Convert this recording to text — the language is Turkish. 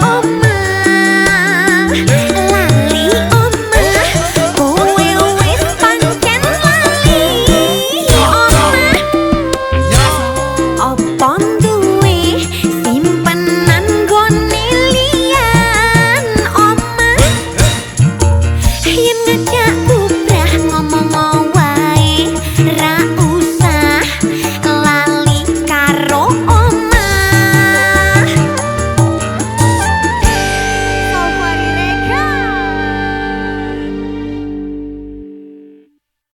bingung